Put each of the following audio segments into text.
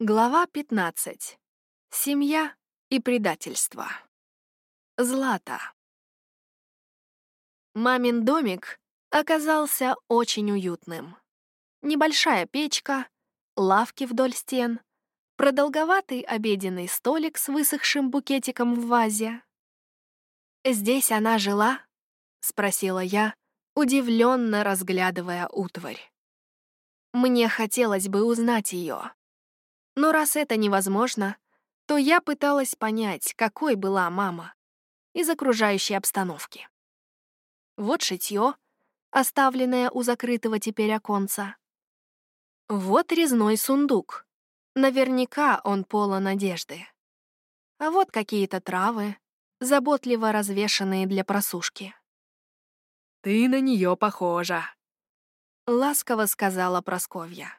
Глава 15. Семья и предательство. Злата. Мамин домик оказался очень уютным. Небольшая печка, лавки вдоль стен, продолговатый обеденный столик с высохшим букетиком в вазе. «Здесь она жила?» — спросила я, удивленно разглядывая утварь. Мне хотелось бы узнать ее. Но раз это невозможно, то я пыталась понять, какой была мама из окружающей обстановки. Вот шитье, оставленное у закрытого теперь оконца. Вот резной сундук. Наверняка он полон надежды. А вот какие-то травы, заботливо развешанные для просушки. «Ты на нее похожа», — ласково сказала Просковья.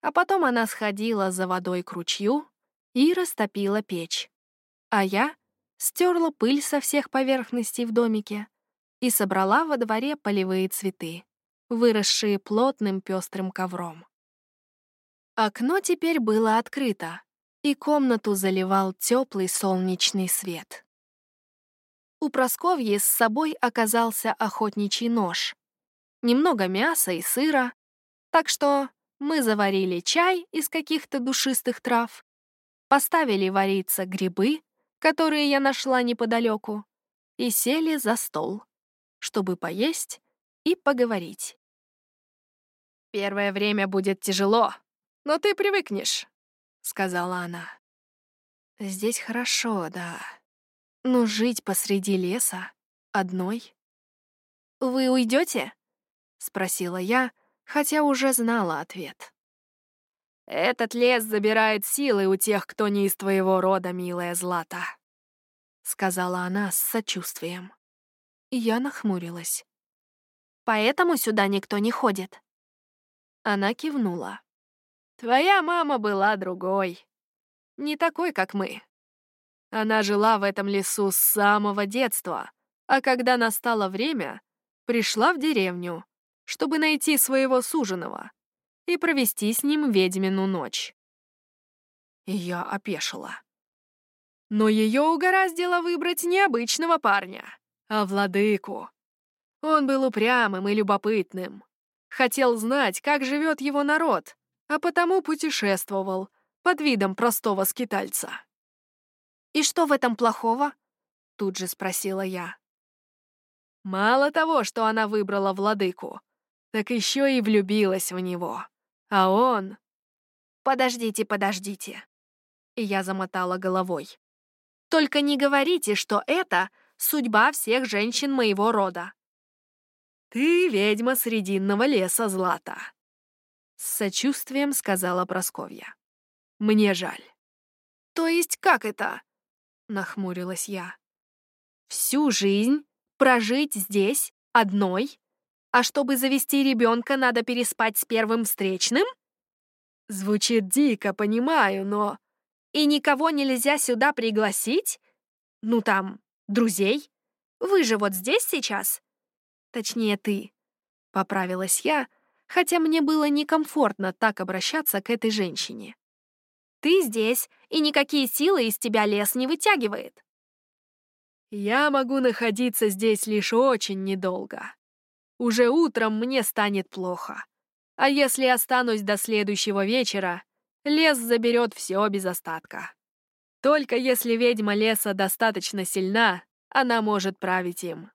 А потом она сходила за водой к ручью и растопила печь. А я стерла пыль со всех поверхностей в домике и собрала во дворе полевые цветы, выросшие плотным пестрым ковром. Окно теперь было открыто, и комнату заливал теплый солнечный свет. У Просковьи с собой оказался охотничий нож. Немного мяса и сыра, так что мы заварили чай из каких-то душистых трав, поставили вариться грибы, которые я нашла неподалеку, и сели за стол, чтобы поесть и поговорить. «Первое время будет тяжело, но ты привыкнешь», — сказала она. «Здесь хорошо, да. Но жить посреди леса, одной...» «Вы уйдете? спросила я, хотя уже знала ответ. «Этот лес забирает силы у тех, кто не из твоего рода, милая Злата», — сказала она с сочувствием. Я нахмурилась. «Поэтому сюда никто не ходит?» Она кивнула. «Твоя мама была другой. Не такой, как мы. Она жила в этом лесу с самого детства, а когда настало время, пришла в деревню, чтобы найти своего суженого и провести с ним ведьмину ночь. Я опешила. Но ее угораздило выбрать не обычного парня, а владыку. Он был упрямым и любопытным. Хотел знать, как живет его народ, а потому путешествовал под видом простого скитальца. «И что в этом плохого?» — тут же спросила я. Мало того, что она выбрала владыку, так еще и влюбилась в него. А он... «Подождите, подождите». И я замотала головой. «Только не говорите, что это судьба всех женщин моего рода». «Ты ведьма Срединного леса, Злата», — с сочувствием сказала Просковья. «Мне жаль». «То есть как это?» — нахмурилась я. «Всю жизнь прожить здесь, одной, а чтобы завести ребенка, надо переспать с первым встречным? Звучит дико, понимаю, но... И никого нельзя сюда пригласить? Ну там, друзей? Вы же вот здесь сейчас? Точнее, ты. Поправилась я, хотя мне было некомфортно так обращаться к этой женщине. Ты здесь, и никакие силы из тебя лес не вытягивает. Я могу находиться здесь лишь очень недолго. Уже утром мне станет плохо. А если останусь до следующего вечера, лес заберет все без остатка. Только если ведьма леса достаточно сильна, она может править им.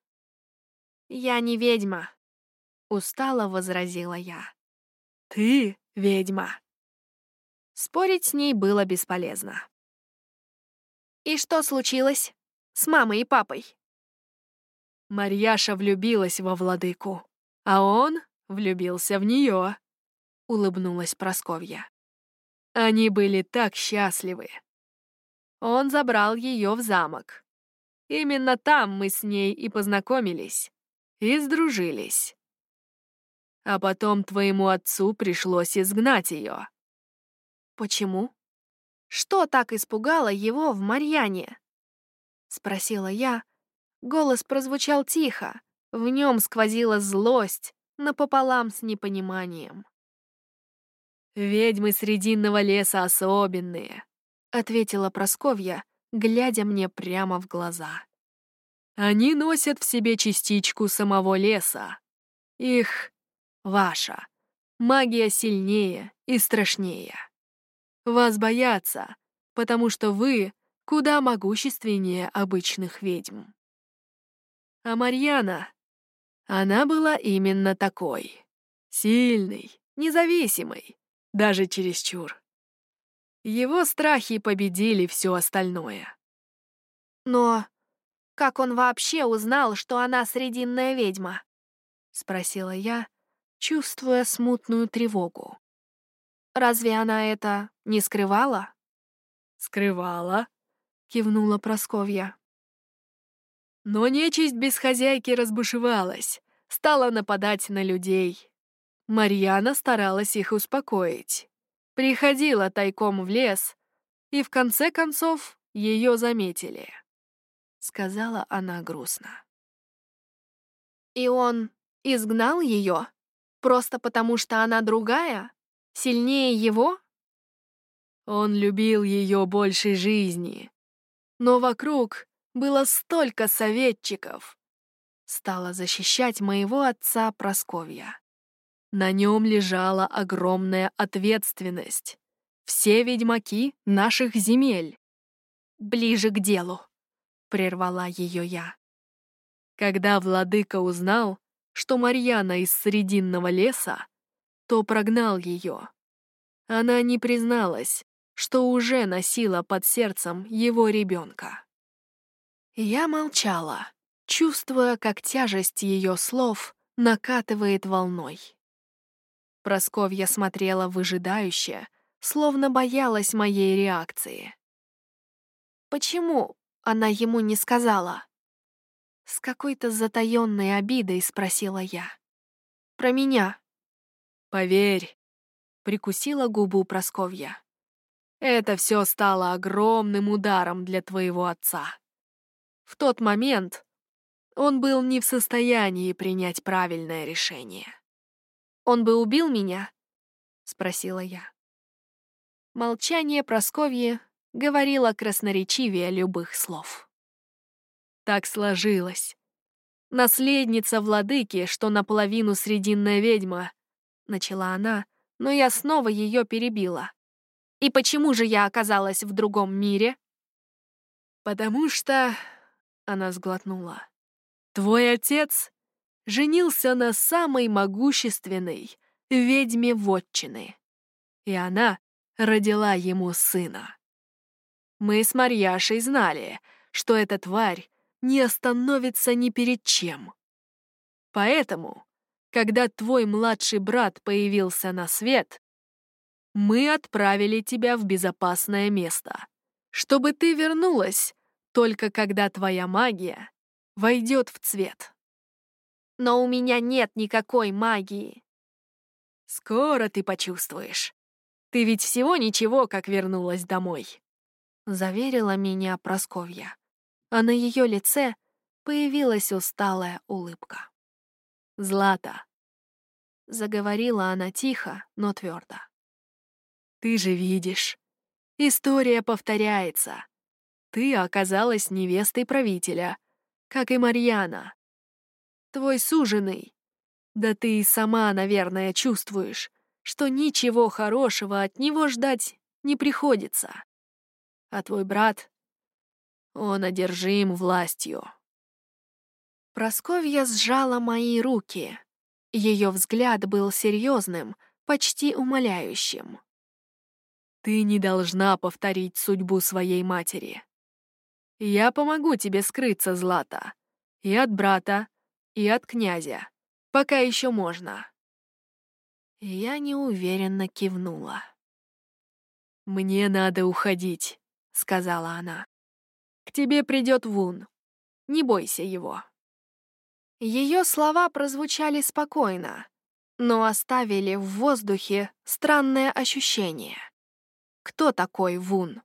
«Я не ведьма», — устало возразила я. «Ты ведьма». Спорить с ней было бесполезно. «И что случилось с мамой и папой?» Марьяша влюбилась во владыку, а он влюбился в нее, улыбнулась Просковья. Они были так счастливы. Он забрал ее в замок. Именно там мы с ней и познакомились, и сдружились. А потом твоему отцу пришлось изгнать ее. Почему? Что так испугало его в Марьяне? Спросила я, Голос прозвучал тихо, в нем сквозила злость, напополам с непониманием. «Ведьмы Срединного леса особенные», — ответила Просковья, глядя мне прямо в глаза. «Они носят в себе частичку самого леса. Их ваша. Магия сильнее и страшнее. Вас боятся, потому что вы куда могущественнее обычных ведьм. А Марьяна, она была именно такой. Сильной, независимой, даже чересчур. Его страхи победили все остальное. Но как он вообще узнал, что она срединная ведьма? Спросила я, чувствуя смутную тревогу. Разве она это не скрывала? Скрывала, кивнула Просковья. Но нечисть без хозяйки разбушевалась, стала нападать на людей. Марьяна старалась их успокоить. Приходила тайком в лес, и в конце концов ее заметили. Сказала она грустно. И он изгнал ее? Просто потому, что она другая? Сильнее его? Он любил ее больше жизни. Но вокруг было столько советчиков. Стала защищать моего отца Просковья. На нем лежала огромная ответственность. Все ведьмаки наших земель. «Ближе к делу», — прервала ее я. Когда владыка узнал, что Марьяна из Срединного леса, то прогнал ее. Она не призналась, что уже носила под сердцем его ребенка. Я молчала, чувствуя, как тяжесть ее слов накатывает волной. Просковья смотрела выжидающе, словно боялась моей реакции. «Почему она ему не сказала?» С какой-то затаённой обидой спросила я. «Про меня». «Поверь», — прикусила губу Просковья. «Это все стало огромным ударом для твоего отца. В тот момент он был не в состоянии принять правильное решение». Он бы убил меня?» — спросила я. Молчание Просковьи говорило красноречивее любых слов. Так сложилось. Наследница владыки, что наполовину срединная ведьма, начала она, но я снова ее перебила. И почему же я оказалась в другом мире? Потому что... Она сглотнула. Твой отец женился на самой могущественной ведьме вотчины. И она родила ему сына. Мы с Марьяшей знали, что эта тварь не остановится ни перед чем. Поэтому, когда твой младший брат появился на свет, мы отправили тебя в безопасное место, чтобы ты вернулась только когда твоя магия войдет в цвет. Но у меня нет никакой магии. Скоро ты почувствуешь. Ты ведь всего ничего, как вернулась домой. Заверила меня Просковья. А на ее лице появилась усталая улыбка. «Злата», — заговорила она тихо, но твердо. «Ты же видишь, история повторяется. Ты оказалась невестой правителя, как и Марьяна твой суженый. Да ты и сама, наверное, чувствуешь, что ничего хорошего от него ждать не приходится. А твой брат, он одержим властью. Просковья сжала мои руки. Ее взгляд был серьезным, почти умоляющим. Ты не должна повторить судьбу своей матери. Я помогу тебе скрыться, Злата, и от брата, и от князя. Пока еще можно. Я неуверенно кивнула. «Мне надо уходить», — сказала она. «К тебе придет Вун. Не бойся его». Ее слова прозвучали спокойно, но оставили в воздухе странное ощущение. Кто такой Вун?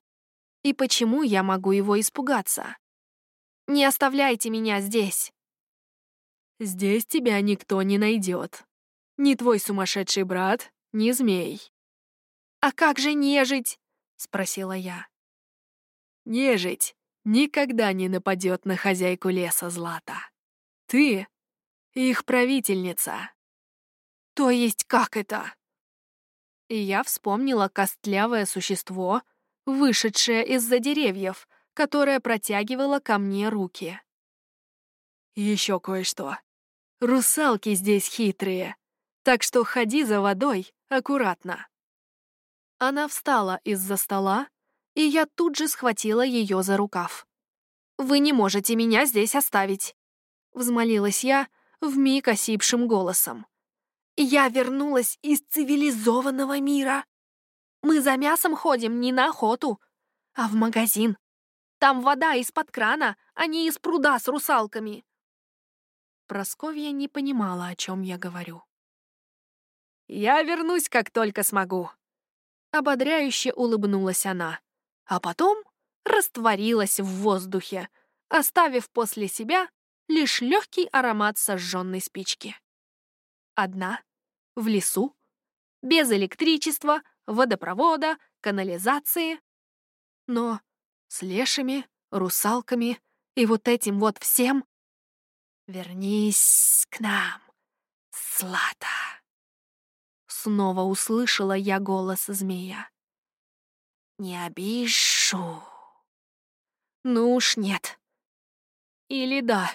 И почему я могу его испугаться? «Не оставляйте меня здесь!» Здесь тебя никто не найдет. Ни твой сумасшедший брат, ни змей. «А как же нежить?» — спросила я. «Нежить никогда не нападет на хозяйку леса Злата. Ты — их правительница». «То есть как это?» И я вспомнила костлявое существо, вышедшее из-за деревьев, которое протягивало ко мне руки. Еще кое-что. Русалки здесь хитрые, так что ходи за водой аккуратно. Она встала из-за стола, и я тут же схватила ее за рукав. «Вы не можете меня здесь оставить», — взмолилась я вмиг осипшим голосом. «Я вернулась из цивилизованного мира. Мы за мясом ходим не на охоту, а в магазин. Там вода из-под крана, а не из пруда с русалками». Просковья не понимала, о чем я говорю. «Я вернусь, как только смогу», Ободряюще улыбнулась она, а потом растворилась в воздухе, оставив после себя лишь легкий аромат сожженной спички. Одна, в лесу, без электричества, водопровода, канализации. Но с лешими, русалками и вот этим вот всем «Вернись к нам, Слата!» Снова услышала я голос змея. «Не обижу». «Ну уж нет». «Или да».